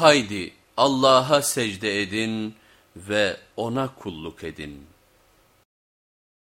Haydi Allah'a secde edin ve ona kulluk edin.''